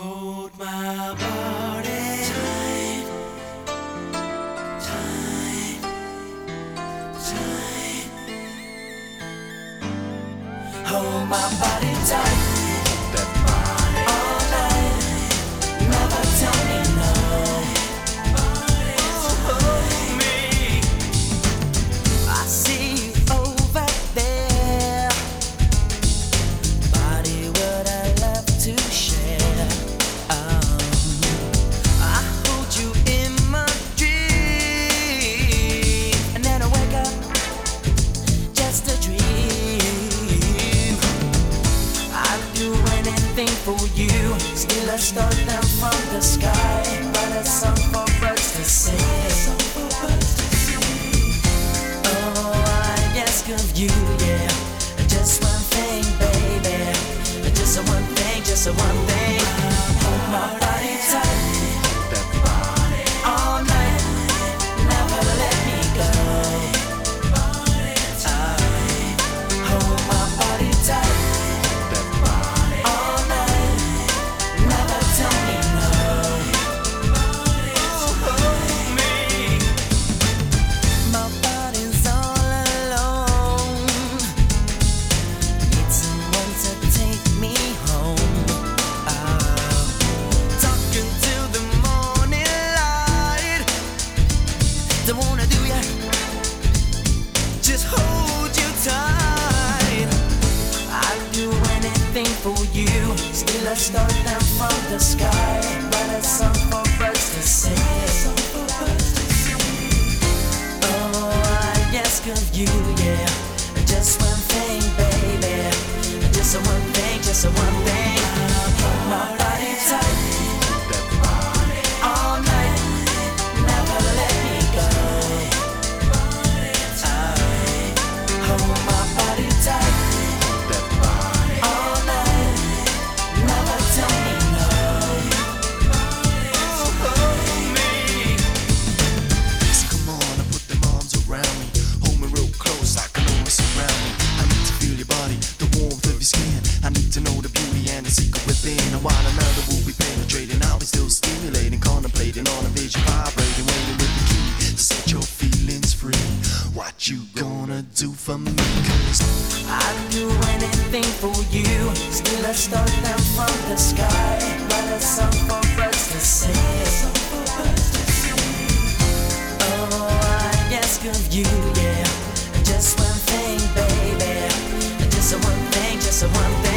Hold my body tight, tight, tight. Hold my body tight. from the sky, but for birds to sing. Oh, I ask of you, yeah, just one thing, baby, just one thing, just one. stars down from the sky. for me. Cause I'd do anything for you. Still a star down from the sky. What a song for us to sing. Oh, I ask of you, yeah. Just one thing, baby. Just one thing, just one thing.